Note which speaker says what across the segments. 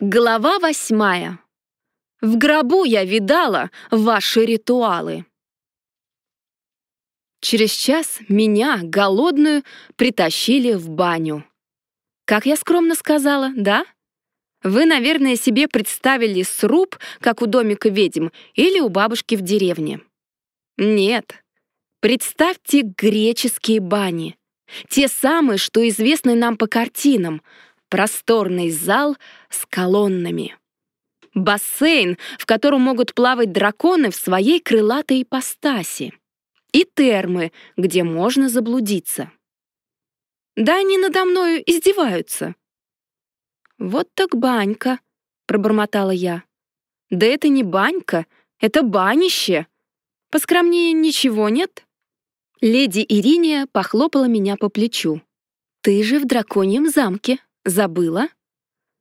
Speaker 1: Глава восьмая. В гробу я видала ваши ритуалы. Через час меня, голодную, притащили в баню. Как я скромно сказала, да? Вы, наверное, себе представили сруб, как у домика ведьм или у бабушки в деревне. Нет. Представьте греческие бани. Те самые, что известны нам по картинам — просторный зал с колоннами. Бассейн, в котором могут плавать драконы в своей крылатой ипостаси. И термы, где можно заблудиться. Да они надо мною издеваются. «Вот так банька», — пробормотала я. «Да это не банька, это банище. Поскромнее ничего нет?» Леди Ириния похлопала меня по плечу. «Ты же в драконьем замке», Забыла?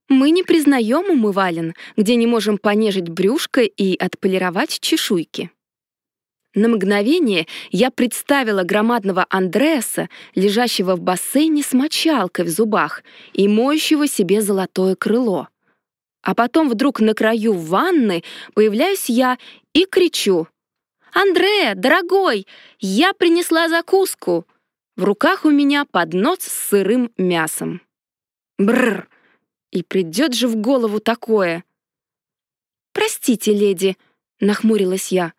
Speaker 1: Мы не признаем умывалин, где не можем понежить брюшко и отполировать чешуйки. На мгновение я представила громадного Андреаса, лежащего в бассейне с мочалкой в зубах и моющего себе золотое крыло. А потом вдруг на краю ванны появляюсь я и кричу. «Андре, дорогой, я принесла закуску!» В руках у меня поднос с сырым мясом. Бррр! И придет же в голову такое. «Простите, леди», — нахмурилась я,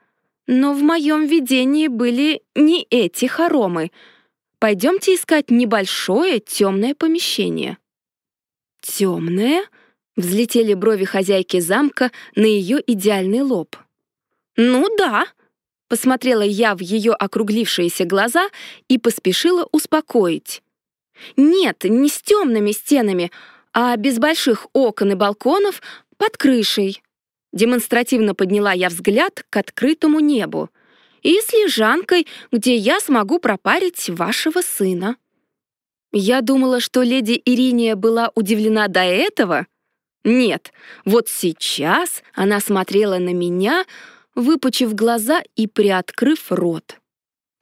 Speaker 1: «но в моем видении были не эти хоромы. Пойдемте искать небольшое темное помещение». «Темное?» — взлетели брови хозяйки замка на ее идеальный лоб. «Ну да», — посмотрела я в ее округлившиеся глаза и поспешила успокоить. Нет, не с темными стенами, а без больших окон и балконов под крышей. Демонстративно подняла я взгляд к открытому небу. И с лежанкой, где я смогу пропарить вашего сына. Я думала, что леди Ириния была удивлена до этого. Нет, вот сейчас она смотрела на меня, выпучив глаза и приоткрыв рот.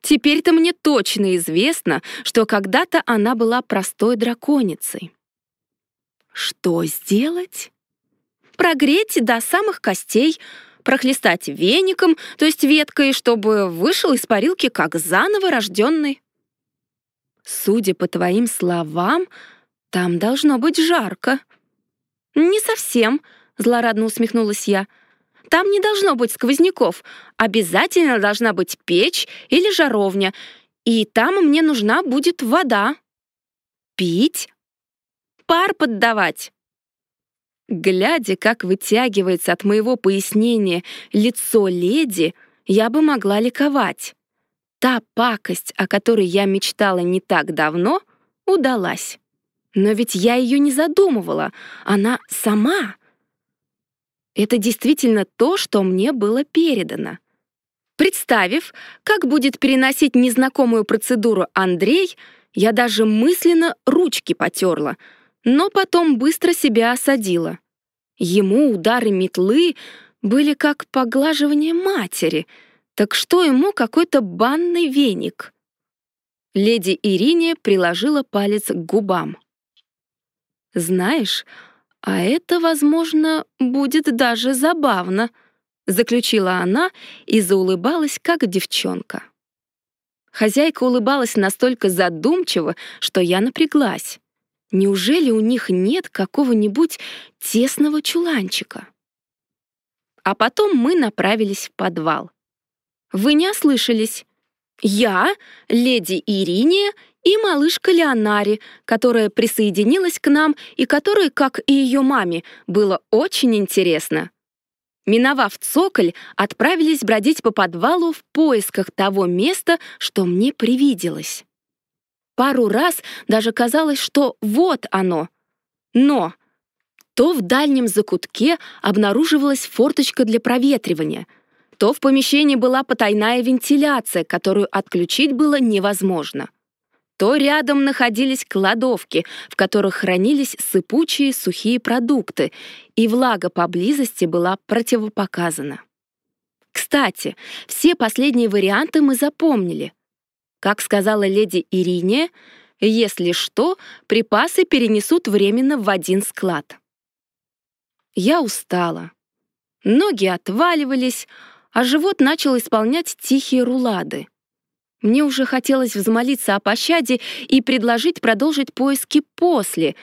Speaker 1: Теперь-то мне точно известно, что когда-то она была простой драконицей. Что сделать? Прогреть до самых костей, прохлестать веником, то есть веткой, чтобы вышел из парилки как заново рожденный. Судя по твоим словам, там должно быть жарко. Не совсем, злорадно усмехнулась я. Там не должно быть сквозняков. Обязательно должна быть печь или жаровня. И там мне нужна будет вода. Пить? Пар поддавать. Глядя, как вытягивается от моего пояснения лицо леди, я бы могла ликовать. Та пакость, о которой я мечтала не так давно, удалась. Но ведь я ее не задумывала, она сама — это действительно то, что мне было передано. Представив, как будет переносить незнакомую процедуру Андрей, я даже мысленно ручки потерла, но потом быстро себя осадила. Ему удары метлы были как поглаживание матери, так что ему какой-то банный веник? Леди Ирине приложила палец к губам. «Знаешь, «А это, возможно, будет даже забавно», — заключила она и заулыбалась, как девчонка. Хозяйка улыбалась настолько задумчиво, что я напряглась. Неужели у них нет какого-нибудь тесного чуланчика? А потом мы направились в подвал. Вы не ослышались. Я, леди Ириния и малышка Леонари, которая присоединилась к нам и которой, как и ее маме, было очень интересно. Миновав цоколь, отправились бродить по подвалу в поисках того места, что мне привиделось. Пару раз даже казалось, что вот оно. Но то в дальнем закутке обнаруживалась форточка для проветривания, то в помещении была потайная вентиляция, которую отключить было невозможно то рядом находились кладовки, в которых хранились сыпучие сухие продукты, и влага поблизости была противопоказана. Кстати, все последние варианты мы запомнили. Как сказала леди Ирине, если что, припасы перенесут временно в один склад. Я устала. Ноги отваливались, а живот начал исполнять тихие рулады. Мне уже хотелось взмолиться о пощаде и предложить продолжить поиски после,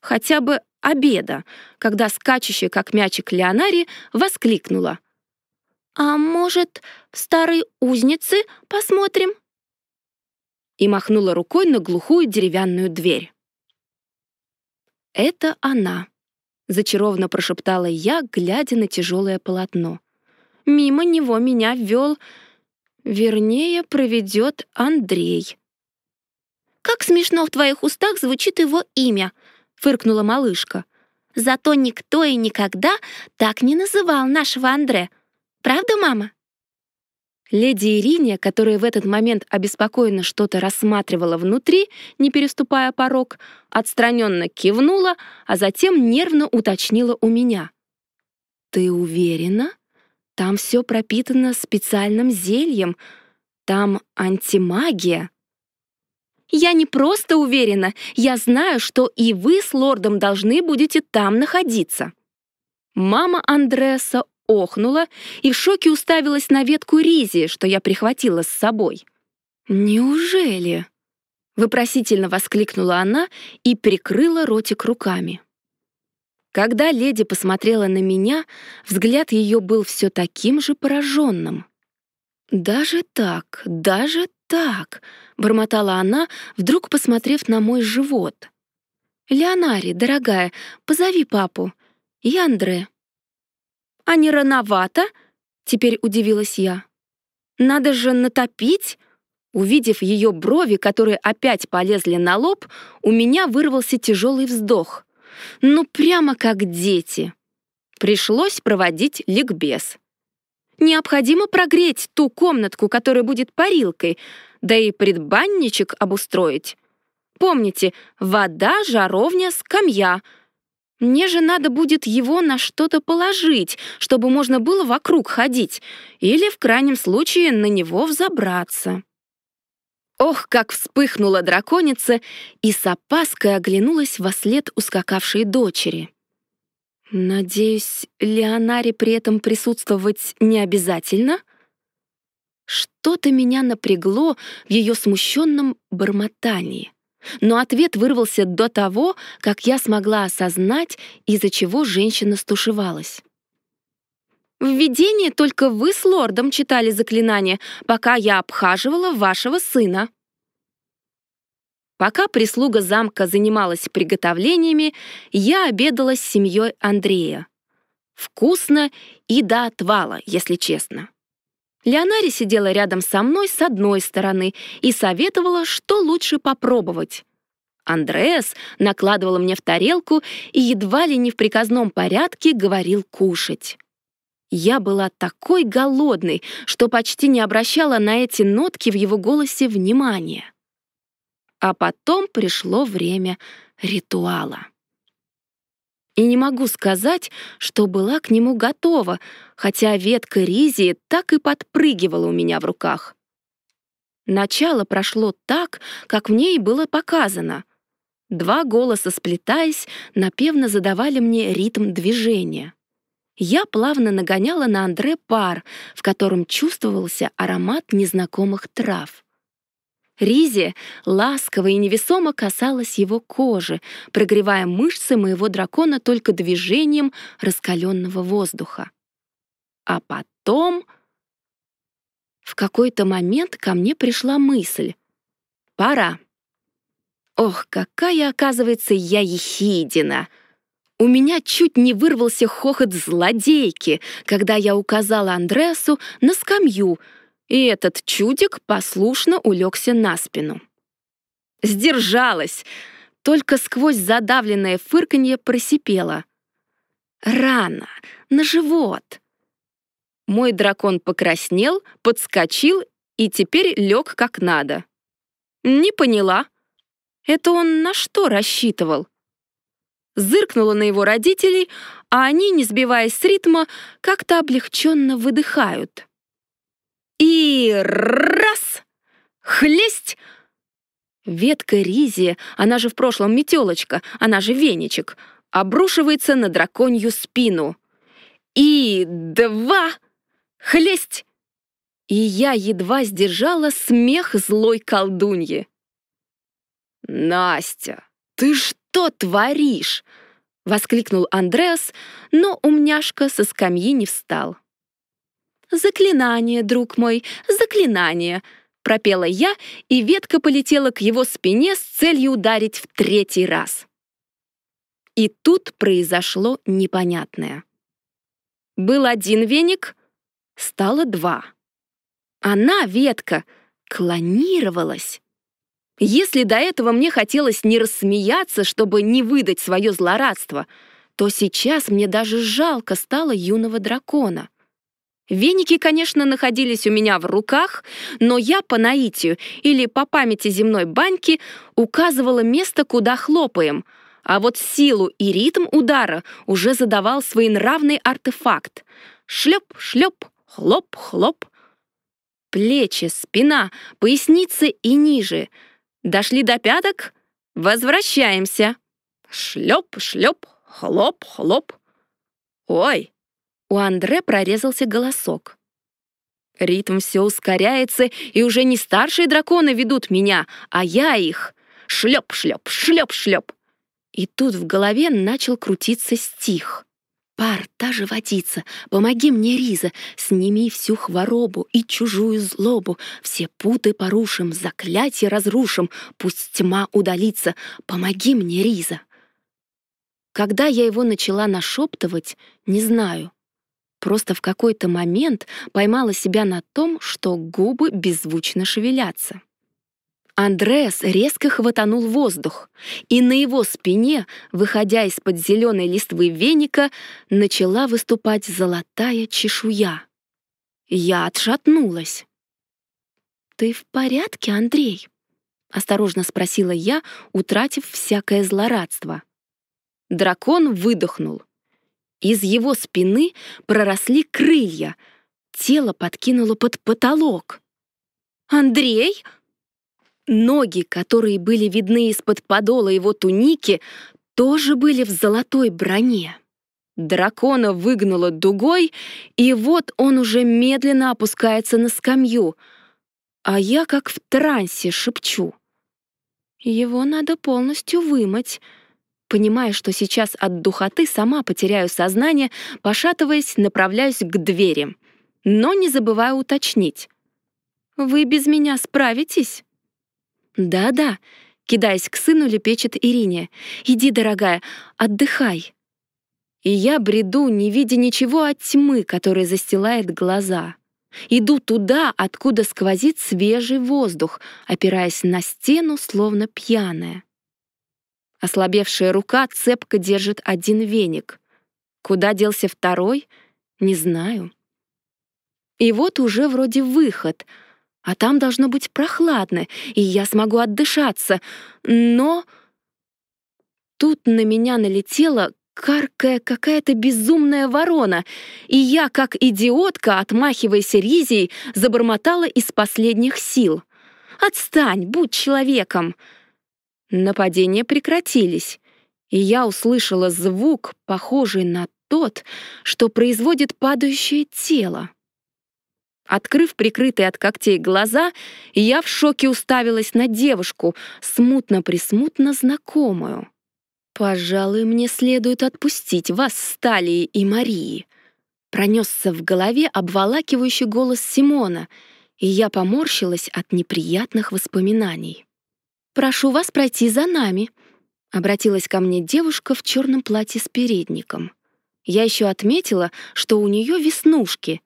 Speaker 1: хотя бы обеда, когда скачущая, как мячик Леонари, воскликнула. «А может, в старой узнице посмотрим?» И махнула рукой на глухую деревянную дверь. «Это она», — зачарованно прошептала я, глядя на тяжелое полотно. «Мимо него меня ввел, вернее, проведет Андрей». «Как смешно в твоих устах звучит его имя», — фыркнула малышка. «Зато никто и никогда так не называл нашего Андре. Правда, мама?» Леди Ириния, которая в этот момент обеспокоенно что-то рассматривала внутри, не переступая порог, отстраненно кивнула, а затем нервно уточнила у меня. «Ты уверена? Там все пропитано специальным зельем. Там антимагия». «Я не просто уверена, я знаю, что и вы с лордом должны будете там находиться». Мама Андреса охнула и в шоке уставилась на ветку ризи, что я прихватила с собой. «Неужели?» — вопросительно воскликнула она и прикрыла ротик руками. Когда леди посмотрела на меня, взгляд ее был все таким же пораженным. «Даже так, даже так», — бормотала она, вдруг посмотрев на мой живот. «Леонари, дорогая, позови папу. И Андре». А не рановато? Теперь удивилась я. Надо же натопить? Увидев ее брови, которые опять полезли на лоб, у меня вырвался тяжелый вздох. Ну, прямо как дети. Пришлось проводить ликбез. Необходимо прогреть ту комнатку, которая будет парилкой, да и предбанничек обустроить. Помните, вода, жаровня, скамья — мне же надо будет его на что-то положить, чтобы можно было вокруг ходить, или, в крайнем случае, на него взобраться. Ох, как вспыхнула драконица и с опаской оглянулась во след ускакавшей дочери. Надеюсь, Леонаре при этом присутствовать не обязательно? Что-то меня напрягло в ее смущенном бормотании но ответ вырвался до того, как я смогла осознать, из-за чего женщина стушевалась. В видении только вы с лордом читали заклинание, пока я обхаживала вашего сына. Пока прислуга замка занималась приготовлениями, я обедала с семьей Андрея. Вкусно и до отвала, если честно. Леонари сидела рядом со мной с одной стороны и советовала, что лучше попробовать. Андреас накладывал мне в тарелку и едва ли не в приказном порядке говорил кушать. Я была такой голодной, что почти не обращала на эти нотки в его голосе внимания. А потом пришло время ритуала и не могу сказать, что была к нему готова, хотя ветка ризи так и подпрыгивала у меня в руках. Начало прошло так, как в ней было показано. Два голоса, сплетаясь, напевно задавали мне ритм движения. Я плавно нагоняла на Андре пар, в котором чувствовался аромат незнакомых трав. Ризи ласково и невесомо касалась его кожи, прогревая мышцы моего дракона только движением раскаленного воздуха. А потом... В какой-то момент ко мне пришла мысль. Пора. Ох, какая, оказывается, я ехидина! У меня чуть не вырвался хохот злодейки, когда я указала Андреасу на скамью — и этот чудик послушно улегся на спину. Сдержалась, только сквозь задавленное фырканье просипела. «Рано, на живот!» Мой дракон покраснел, подскочил и теперь лег как надо. Не поняла. Это он на что рассчитывал? Зыркнула на его родителей, а они, не сбиваясь с ритма, как-то облегченно выдыхают. И раз! Хлесть! Ветка ризи, она же в прошлом метелочка, она же веничек, обрушивается на драконью спину. И два! Хлесть! И я едва сдержала смех злой колдуньи. «Настя, ты что творишь?» — воскликнул Андреас, но умняшка со скамьи не встал. «Заклинание, друг мой, заклинание!» — пропела я, и ветка полетела к его спине с целью ударить в третий раз. И тут произошло непонятное. Был один веник, стало два. Она, ветка, клонировалась. Если до этого мне хотелось не рассмеяться, чтобы не выдать свое злорадство, то сейчас мне даже жалко стало юного дракона. Веники, конечно, находились у меня в руках, но я по наитию или по памяти земной баньки указывала место, куда хлопаем, а вот силу и ритм удара уже задавал своенравный артефакт. Шлеп, шлеп, хлоп, хлоп. Плечи, спина, поясница и ниже — Дошли до пяток? Возвращаемся. Шлеп, шлеп, хлоп, хлоп. Ой, у Андре прорезался голосок. Ритм все ускоряется, и уже не старшие драконы ведут меня, а я их. Шлеп, шлеп, шлеп, шлеп. И тут в голове начал крутиться стих. Пар, та же водица, помоги мне, Риза, сними всю хворобу и чужую злобу, все путы порушим, заклятие разрушим, пусть тьма удалится, помоги мне, Риза. Когда я его начала нашептывать, не знаю. Просто в какой-то момент поймала себя на том, что губы беззвучно шевелятся. Андреас резко хватанул воздух, и на его спине, выходя из-под зеленой листвы веника, начала выступать золотая чешуя. Я отшатнулась. «Ты в порядке, Андрей?» — осторожно спросила я, утратив всякое злорадство. Дракон выдохнул. Из его спины проросли крылья, тело подкинуло под потолок. «Андрей!» Ноги, которые были видны из-под подола его туники, тоже были в золотой броне. Дракона выгнуло дугой, и вот он уже медленно опускается на скамью, а я как в трансе шепчу. Его надо полностью вымыть. Понимая, что сейчас от духоты сама потеряю сознание, пошатываясь, направляюсь к двери. Но не забываю уточнить. «Вы без меня справитесь?» «Да-да», — кидаясь к сыну, лепечет Ирине. «Иди, дорогая, отдыхай». И я бреду, не видя ничего от тьмы, которая застилает глаза. Иду туда, откуда сквозит свежий воздух, опираясь на стену, словно пьяная. Ослабевшая рука цепко держит один веник. Куда делся второй, не знаю. И вот уже вроде выход — а там должно быть прохладно, и я смогу отдышаться. Но тут на меня налетела каркая какая-то безумная ворона, и я, как идиотка, отмахиваясь ризией, забормотала из последних сил. «Отстань, будь человеком!» Нападения прекратились, и я услышала звук, похожий на тот, что производит падающее тело. Открыв прикрытые от когтей глаза, я в шоке уставилась на девушку, смутно-присмутно знакомую. «Пожалуй, мне следует отпустить вас, Сталии и Марии», пронесся в голове обволакивающий голос Симона, и я поморщилась от неприятных воспоминаний. «Прошу вас пройти за нами», — обратилась ко мне девушка в черном платье с передником. Я еще отметила, что у нее веснушки —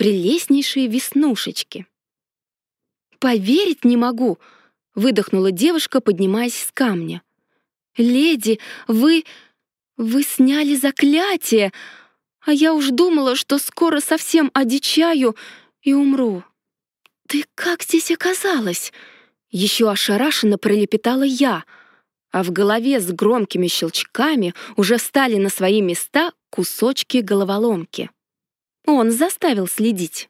Speaker 1: прелестнейшие веснушечки. «Поверить не могу!» — выдохнула девушка, поднимаясь с камня. «Леди, вы... вы сняли заклятие, а я уж думала, что скоро совсем одичаю и умру». «Ты как здесь оказалась?» Еще ошарашенно пролепетала я, а в голове с громкими щелчками уже стали на свои места кусочки головоломки. Он заставил следить.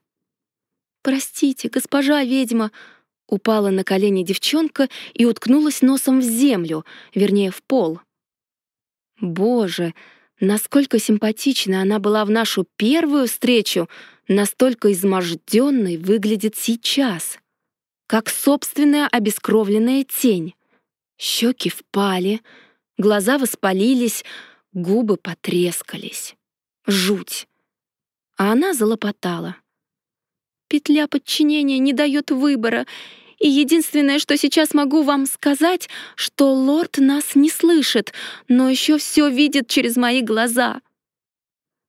Speaker 1: «Простите, госпожа ведьма», — упала на колени девчонка и уткнулась носом в землю, вернее, в пол. Боже, насколько симпатична она была в нашу первую встречу, настолько изможденной выглядит сейчас. Как собственная обескровленная тень. Щеки впали, глаза воспалились, губы потрескались. Жуть. А она залопотала. Петля подчинения не дает выбора, и единственное, что сейчас могу вам сказать, что лорд нас не слышит, но еще все видит через мои глаза.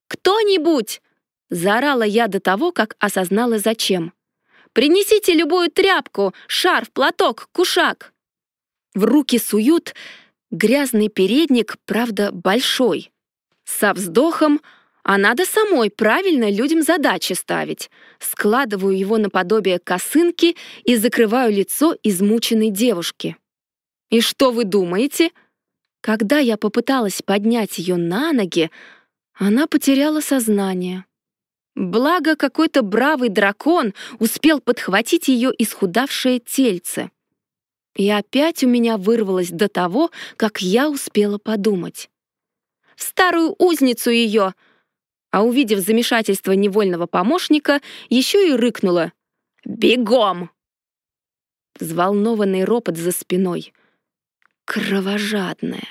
Speaker 1: «Кто-нибудь!» — заорала я до того, как осознала зачем. «Принесите любую тряпку, шарф, платок, кушак!» В руки суют грязный передник, правда, большой. Со вздохом а надо самой правильно людям задачи ставить. Складываю его наподобие косынки и закрываю лицо измученной девушки. И что вы думаете? Когда я попыталась поднять ее на ноги, она потеряла сознание. Благо, какой-то бравый дракон успел подхватить ее исхудавшее тельце. И опять у меня вырвалось до того, как я успела подумать. «В старую узницу ее!» А увидев замешательство невольного помощника, еще и рыкнула. «Бегом!» Взволнованный ропот за спиной. «Кровожадная!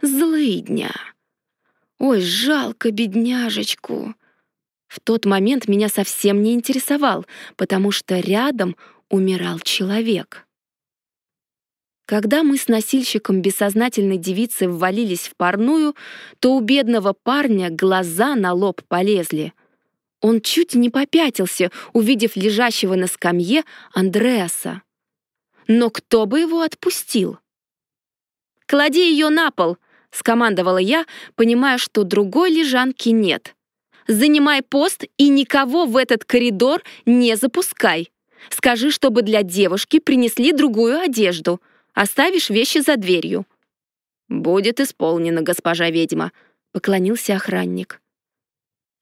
Speaker 1: Злыдня! Ой, жалко бедняжечку!» В тот момент меня совсем не интересовал, потому что рядом умирал человек. Когда мы с носильщиком бессознательной девицы ввалились в парную, то у бедного парня глаза на лоб полезли. Он чуть не попятился, увидев лежащего на скамье Андреаса. Но кто бы его отпустил? «Клади ее на пол!» — скомандовала я, понимая, что другой лежанки нет. «Занимай пост и никого в этот коридор не запускай. Скажи, чтобы для девушки принесли другую одежду. Оставишь вещи за дверью». «Будет исполнено, госпожа ведьма», — поклонился охранник.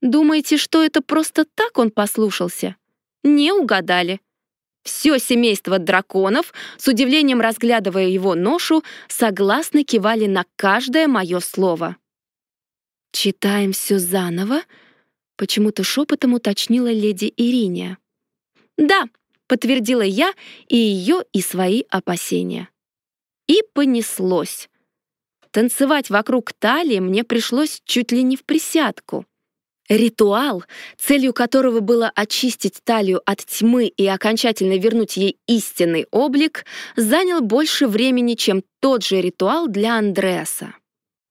Speaker 1: «Думаете, что это просто так он послушался?» Не угадали. Все семейство драконов, с удивлением разглядывая его ношу, согласно кивали на каждое мое слово. «Читаем все заново?» — почему-то шепотом уточнила леди Ириния. «Да», — подтвердила я и ее, и свои опасения. И понеслось. Танцевать вокруг талии мне пришлось чуть ли не в присядку. Ритуал, целью которого было очистить талию от тьмы и окончательно вернуть ей истинный облик, занял больше времени, чем тот же ритуал для Андреаса.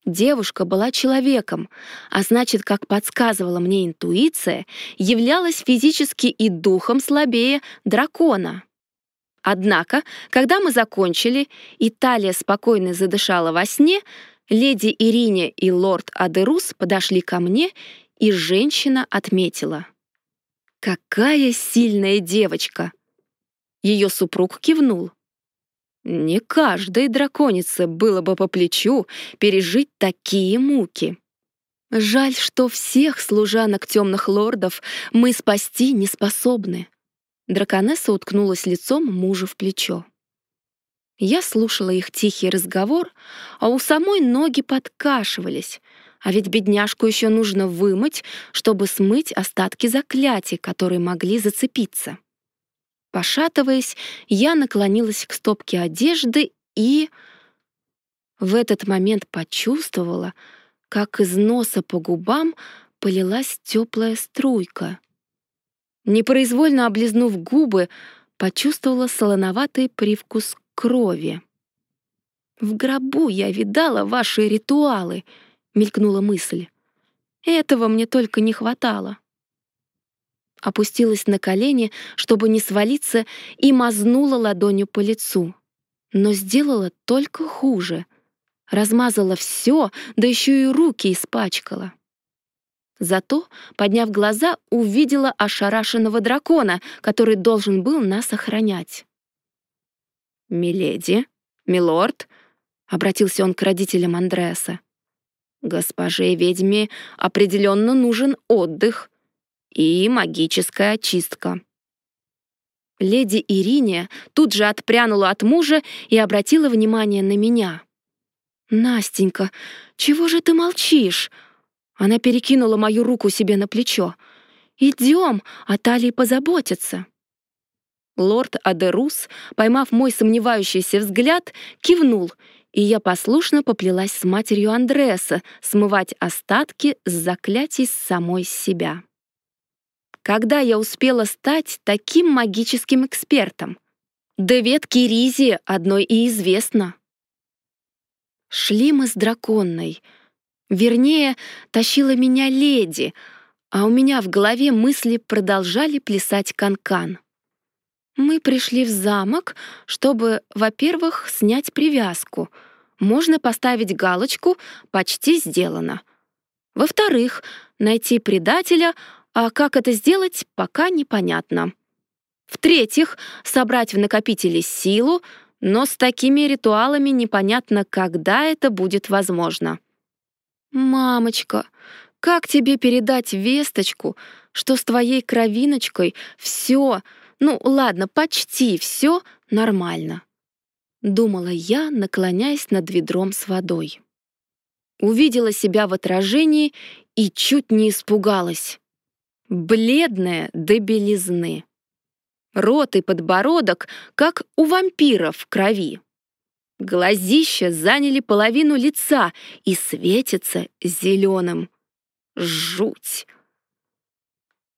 Speaker 1: Девушка была человеком, а значит, как подсказывала мне интуиция, являлась физически и духом слабее дракона. Однако, когда мы закончили, и Талия спокойно задышала во сне, леди Ирине и лорд Адерус подошли ко мне, и женщина отметила. «Какая сильная девочка!» Ее супруг кивнул. Не каждой драконице было бы по плечу пережить такие муки. Жаль, что всех служанок темных лордов мы спасти не способны. Драконесса уткнулась лицом мужа в плечо. Я слушала их тихий разговор, а у самой ноги подкашивались, а ведь бедняжку еще нужно вымыть, чтобы смыть остатки заклятий, которые могли зацепиться. Пошатываясь, я наклонилась к стопке одежды и... В этот момент почувствовала, как из носа по губам полилась теплая струйка. Непроизвольно облизнув губы, почувствовала солоноватый привкус крови. «В гробу я видала ваши ритуалы», — мелькнула мысль. «Этого мне только не хватало». Опустилась на колени, чтобы не свалиться, и мазнула ладонью по лицу. Но сделала только хуже. Размазала все, да еще и руки испачкала. Зато, подняв глаза, увидела ошарашенного дракона, который должен был нас охранять. «Миледи, милорд», — обратился он к родителям Андреаса, «госпоже ведьме определенно нужен отдых и магическая очистка». Леди Ириния тут же отпрянула от мужа и обратила внимание на меня. «Настенька, чего же ты молчишь?» Она перекинула мою руку себе на плечо. «Идем, а Талии позаботится». Лорд Адерус, поймав мой сомневающийся взгляд, кивнул, и я послушно поплелась с матерью Андреаса смывать остатки с заклятий с самой себя. Когда я успела стать таким магическим экспертом? Да ветки Ризи одной и известно. Шли мы с драконной. Вернее, тащила меня леди, а у меня в голове мысли продолжали плясать канкан. -кан. Мы пришли в замок, чтобы, во-первых, снять привязку. Можно поставить галочку «Почти сделано». Во-вторых, найти предателя, а как это сделать, пока непонятно. В-третьих, собрать в накопителе силу, но с такими ритуалами непонятно, когда это будет возможно. «Мамочка, как тебе передать весточку, что с твоей кровиночкой все, ну ладно, почти все нормально?» Думала я, наклоняясь над ведром с водой. Увидела себя в отражении и чуть не испугалась. Бледная до белизны рот и подбородок, как у вампира в крови. Глазища заняли половину лица и светятся зеленым. Жуть!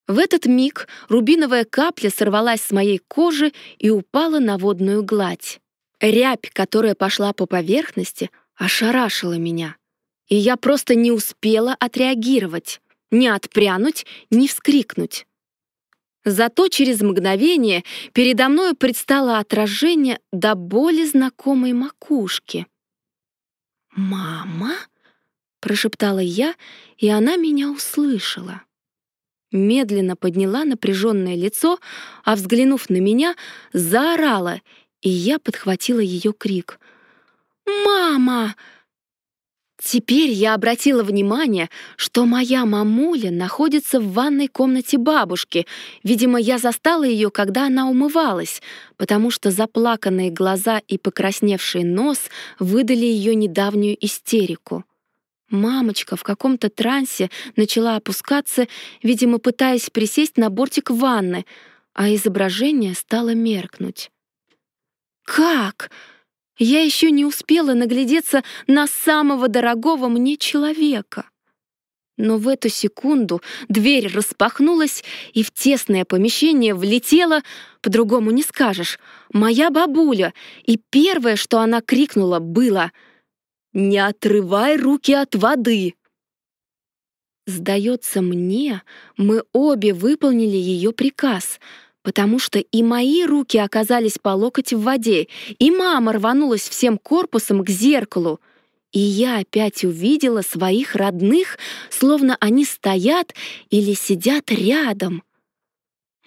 Speaker 1: В этот миг рубиновая капля сорвалась с моей кожи и упала на водную гладь. Рябь, которая пошла по поверхности, ошарашила меня. И я просто не успела отреагировать, ни отпрянуть, ни вскрикнуть. Зато через мгновение передо мной предстало отражение до боли знакомой макушки. «Мама?» — прошептала я, и она меня услышала. Медленно подняла напряженное лицо, а, взглянув на меня, заорала, и я подхватила ее крик. «Мама!» Теперь я обратила внимание, что моя мамуля находится в ванной комнате бабушки. Видимо, я застала ее, когда она умывалась, потому что заплаканные глаза и покрасневший нос выдали ее недавнюю истерику. Мамочка в каком-то трансе начала опускаться, видимо, пытаясь присесть на бортик ванны, а изображение стало меркнуть. «Как?» Я еще не успела наглядеться на самого дорогого мне человека. Но в эту секунду дверь распахнулась, и в тесное помещение влетела, по-другому не скажешь, моя бабуля, и первое, что она крикнула, было «Не отрывай руки от воды!» Сдается мне, мы обе выполнили ее приказ — потому что и мои руки оказались по локоть в воде, и мама рванулась всем корпусом к зеркалу. И я опять увидела своих родных, словно они стоят или сидят рядом.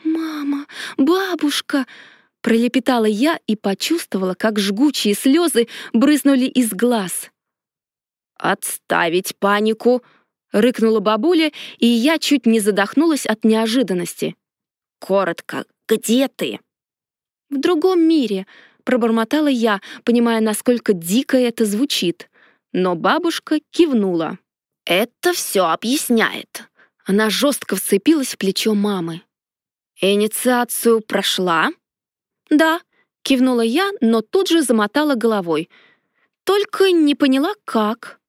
Speaker 1: «Мама, бабушка!» — пролепетала я и почувствовала, как жгучие слезы брызнули из глаз. «Отставить панику!» — рыкнула бабуля, и я чуть не задохнулась от неожиданности. «Коротко, где ты?» «В другом мире», — пробормотала я, понимая, насколько дико это звучит. Но бабушка кивнула. «Это все объясняет». Она жестко вцепилась в плечо мамы. «Инициацию прошла?» «Да», — кивнула я, но тут же замотала головой. «Только не поняла, как».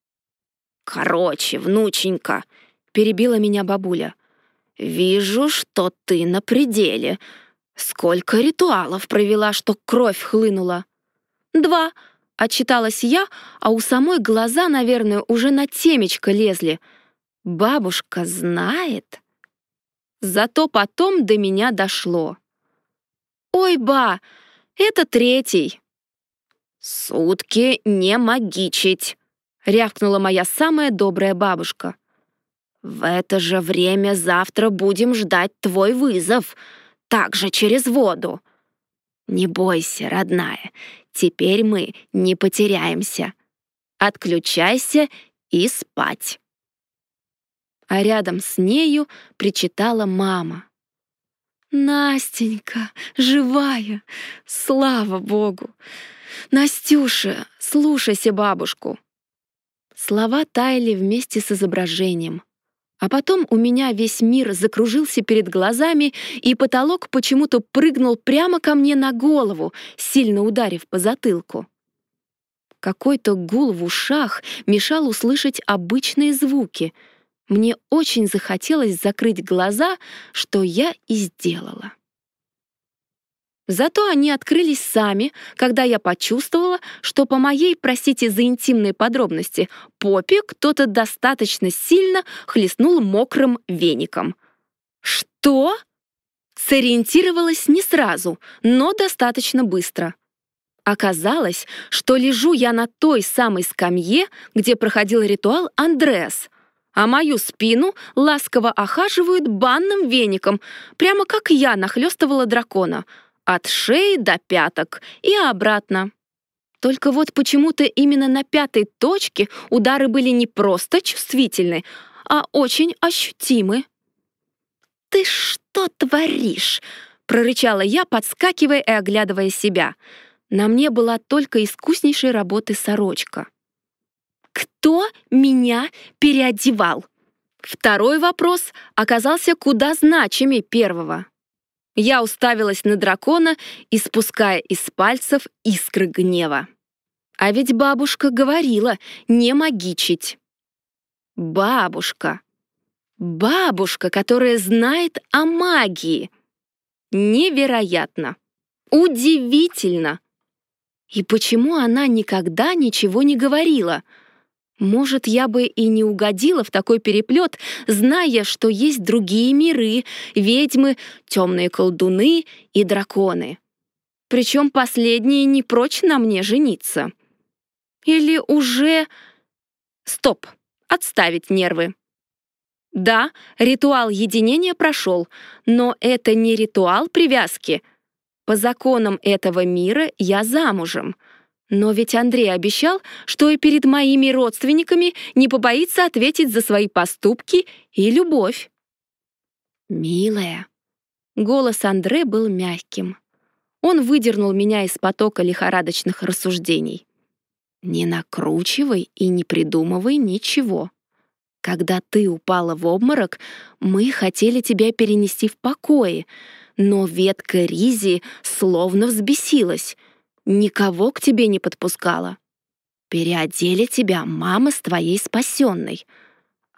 Speaker 1: «Короче, внученька», — перебила меня бабуля. «Вижу, что ты на пределе. Сколько ритуалов провела, что кровь хлынула?» «Два», — отчиталась я, а у самой глаза, наверное, уже на темечко лезли. «Бабушка знает?» Зато потом до меня дошло. «Ой, ба, это третий!» «Сутки не магичить!» — рявкнула моя самая добрая бабушка. В это же время завтра будем ждать твой вызов, также через воду. Не бойся, родная, теперь мы не потеряемся. Отключайся и спать. А рядом с нею причитала мама. «Настенька, живая! Слава Богу! Настюша, слушайся бабушку!» Слова таяли вместе с изображением. А потом у меня весь мир закружился перед глазами, и потолок почему-то прыгнул прямо ко мне на голову, сильно ударив по затылку. Какой-то гул в ушах мешал услышать обычные звуки. Мне очень захотелось закрыть глаза, что я и сделала. Зато они открылись сами, когда я почувствовала, что по моей, простите за интимные подробности, попе кто-то достаточно сильно хлестнул мокрым веником. «Что?» Сориентировалась не сразу, но достаточно быстро. Оказалось, что лежу я на той самой скамье, где проходил ритуал Андреас, а мою спину ласково охаживают банным веником, прямо как я нахлестывала дракона — от шеи до пяток и обратно. Только вот почему-то именно на пятой точке удары были не просто чувствительны, а очень ощутимы. «Ты что творишь?» — прорычала я, подскакивая и оглядывая себя. На мне была только искуснейшей работы сорочка. «Кто меня переодевал?» Второй вопрос оказался куда значимее первого. Я уставилась на дракона, испуская из пальцев искры гнева. А ведь бабушка говорила не магичить. Бабушка. Бабушка, которая знает о магии. Невероятно. Удивительно. И почему она никогда ничего не говорила — может, я бы и не угодила в такой переплет, зная, что есть другие миры, ведьмы, темные колдуны и драконы. Причем последние не прочь на мне жениться. Или уже... Стоп, отставить нервы. Да, ритуал единения прошел, но это не ритуал привязки. По законам этого мира я замужем — но ведь Андрей обещал, что и перед моими родственниками не побоится ответить за свои поступки и любовь. «Милая». Голос Андре был мягким. Он выдернул меня из потока лихорадочных рассуждений. «Не накручивай и не придумывай ничего. Когда ты упала в обморок, мы хотели тебя перенести в покое, но ветка Ризи словно взбесилась — никого к тебе не подпускала. Переодели тебя мама с твоей спасенной.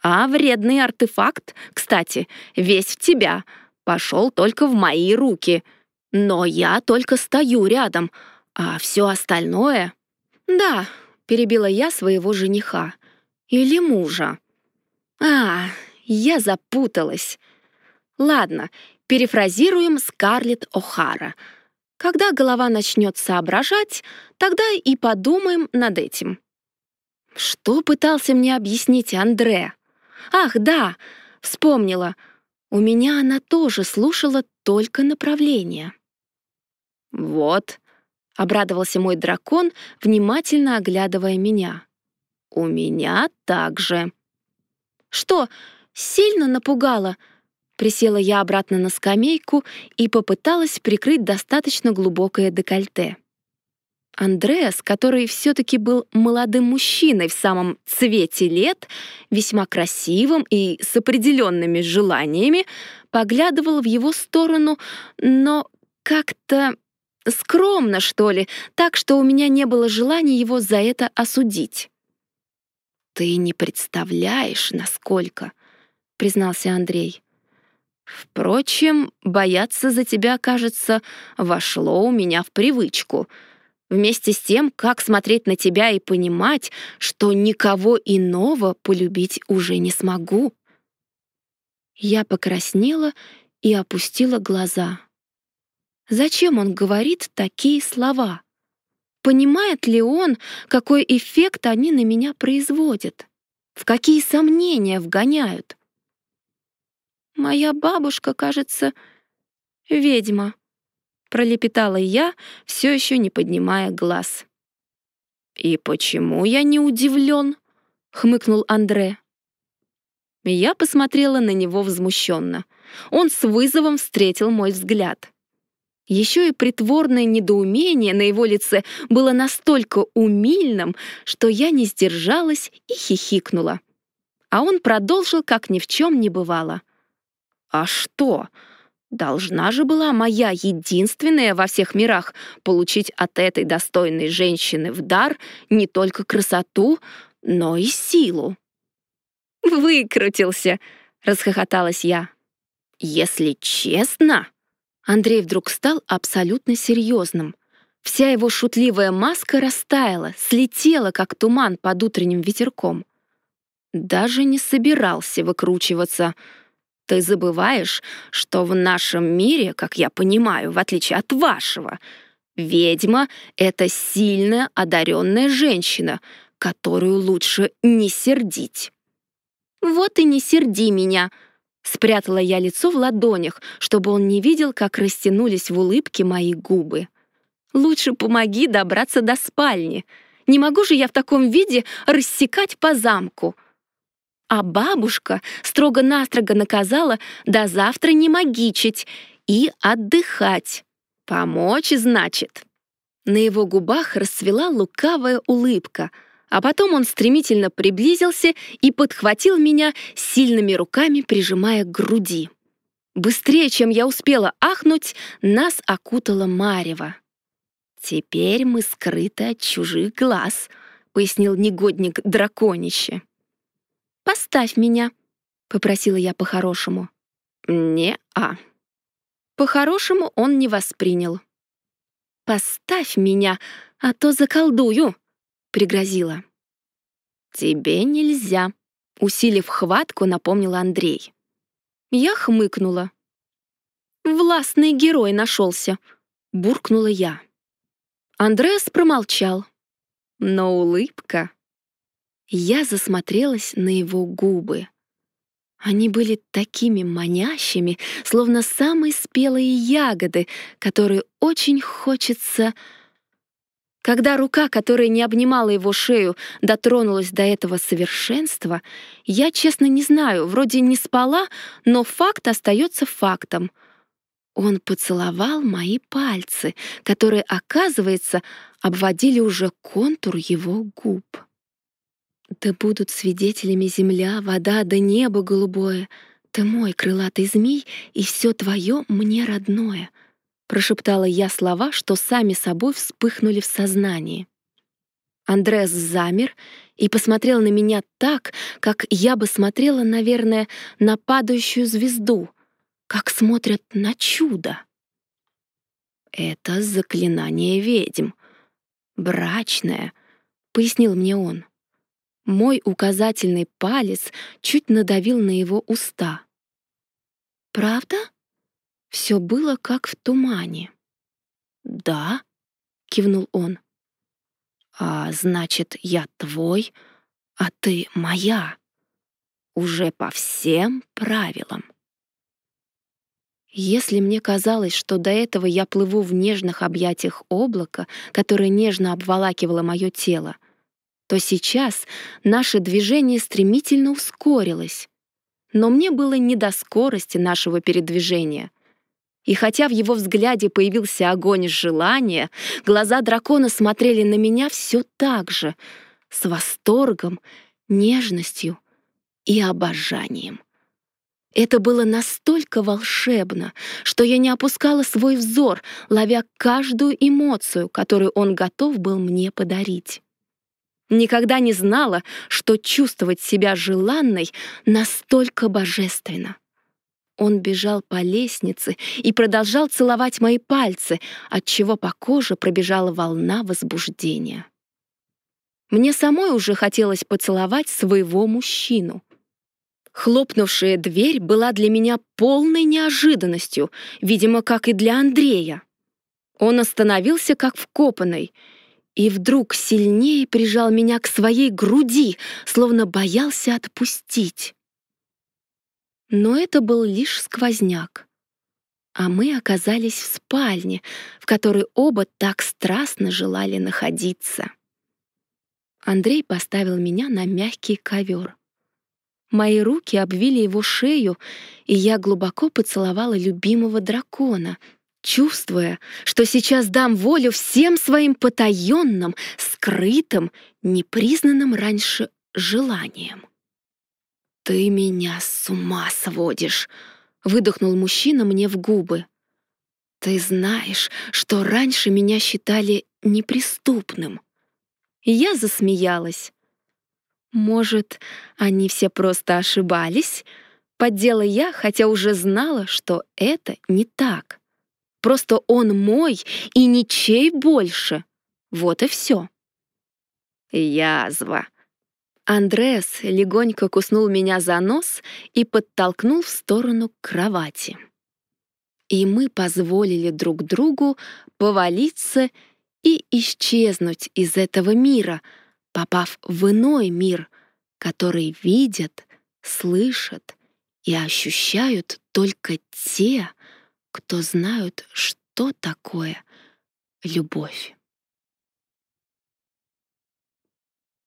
Speaker 1: А вредный артефакт, кстати, весь в тебя, пошел только в мои руки. Но я только стою рядом, а все остальное... Да, перебила я своего жениха. Или мужа. А, я запуталась. Ладно, перефразируем Скарлетт О'Хара — когда голова начнет соображать, тогда и подумаем над этим. Что пытался мне объяснить Андре? Ах, да, вспомнила. У меня она тоже слушала только направление. Вот, обрадовался мой дракон, внимательно оглядывая меня. У меня также. Что, сильно напугала? Присела я обратно на скамейку и попыталась прикрыть достаточно глубокое декольте. Андреас, который все-таки был молодым мужчиной в самом цвете лет, весьма красивым и с определенными желаниями, поглядывал в его сторону, но как-то скромно, что ли, так что у меня не было желания его за это осудить. «Ты не представляешь, насколько», — признался Андрей. Впрочем, бояться за тебя, кажется, вошло у меня в привычку. Вместе с тем, как смотреть на тебя и понимать, что никого иного полюбить уже не смогу. Я покраснела и опустила глаза. Зачем он говорит такие слова? Понимает ли он, какой эффект они на меня производят? В какие сомнения вгоняют? «Моя бабушка, кажется, ведьма», — пролепетала я, все еще не поднимая глаз. «И почему я не удивлен?» — хмыкнул Андре. Я посмотрела на него возмущенно. Он с вызовом встретил мой взгляд. Еще и притворное недоумение на его лице было настолько умильным, что я не сдержалась и хихикнула. А он продолжил, как ни в чем не бывало. «А что? Должна же была моя единственная во всех мирах получить от этой достойной женщины в дар не только красоту, но и силу».
Speaker 2: «Выкрутился!» — расхохоталась я.
Speaker 1: «Если честно...» Андрей вдруг стал абсолютно серьезным. Вся его шутливая маска растаяла, слетела, как туман под утренним ветерком. Даже не собирался выкручиваться. Ты забываешь, что в нашем мире, как я понимаю, в отличие от вашего, ведьма — это сильная, одаренная женщина, которую лучше не сердить.
Speaker 2: «Вот и не серди меня!» Спрятала я лицо в ладонях, чтобы он не видел, как растянулись в улыбке мои губы. «Лучше помоги добраться до спальни. Не могу же я в таком виде рассекать по замку». А бабушка строго-настрого наказала до завтра не магичить и отдыхать. Помочь, значит. На его губах расцвела лукавая улыбка — а потом он стремительно приблизился и подхватил меня сильными руками, прижимая к груди. Быстрее, чем я успела ахнуть, нас окутала марево. «Теперь мы скрыты от чужих глаз», — пояснил негодник драконище. «Поставь меня», — попросила я по-хорошему.
Speaker 1: «Не-а».
Speaker 2: По-хорошему он не воспринял. «Поставь меня, а то заколдую», пригрозила.
Speaker 1: «Тебе нельзя», — усилив хватку, напомнил Андрей.
Speaker 2: Я хмыкнула. «Властный герой нашелся», — буркнула я. Андреас промолчал. Но улыбка... Я засмотрелась на его губы. Они были такими манящими, словно самые спелые ягоды, которые очень хочется когда рука, которая не обнимала его шею, дотронулась до этого совершенства, я, честно, не знаю, вроде не спала, но факт остается фактом. Он поцеловал мои пальцы, которые, оказывается, обводили уже контур его губ. Да будут свидетелями земля, вода да небо голубое. Ты мой крылатый змей, и все твое мне родное — Прошептала я слова, что сами собой вспыхнули в сознании. Андрес замер и посмотрел на меня так, как я бы смотрела, наверное, на падающую звезду, как смотрят на чудо. «Это заклинание ведьм. Брачное», — пояснил мне он. Мой указательный палец чуть надавил на его уста. «Правда?» Все было как в тумане. «Да», — кивнул он. «А значит, я твой, а ты моя. Уже по всем правилам». Если мне казалось, что до этого я плыву в нежных объятиях облака, которое нежно обволакивало мое тело, то сейчас наше движение стремительно ускорилось. Но мне было не до скорости нашего передвижения. И хотя в его взгляде появился огонь желания, глаза дракона смотрели на меня все так же, с восторгом, нежностью и обожанием. Это было настолько волшебно, что я не опускала свой взор, ловя каждую эмоцию, которую он готов был мне подарить. Никогда не знала, что чувствовать себя желанной настолько божественно. Он бежал по лестнице и продолжал целовать мои пальцы, отчего по коже пробежала волна возбуждения. Мне самой уже хотелось поцеловать своего мужчину. Хлопнувшая дверь была для меня полной неожиданностью, видимо, как и для Андрея. Он остановился как вкопанный и вдруг сильнее прижал меня к своей груди, словно боялся отпустить. Но это был лишь сквозняк. А мы оказались в спальне, в которой оба так страстно желали находиться. Андрей поставил меня на мягкий ковер. Мои руки обвили его шею, и я глубоко поцеловала любимого дракона, чувствуя, что сейчас дам волю всем своим потаенным, скрытым, непризнанным раньше желаниям. «Ты меня с ума сводишь!» — выдохнул мужчина мне в губы. «Ты знаешь, что раньше меня считали неприступным». Я засмеялась. «Может, они все просто ошибались?» Поддела я, хотя уже знала, что это не так. Просто он мой и ничей больше. Вот и все. Язва. Андреас легонько куснул меня за нос и подтолкнул в сторону кровати. И мы позволили друг другу повалиться и исчезнуть из этого мира, попав в иной мир, который видят, слышат и ощущают только те, кто знают, что такое любовь.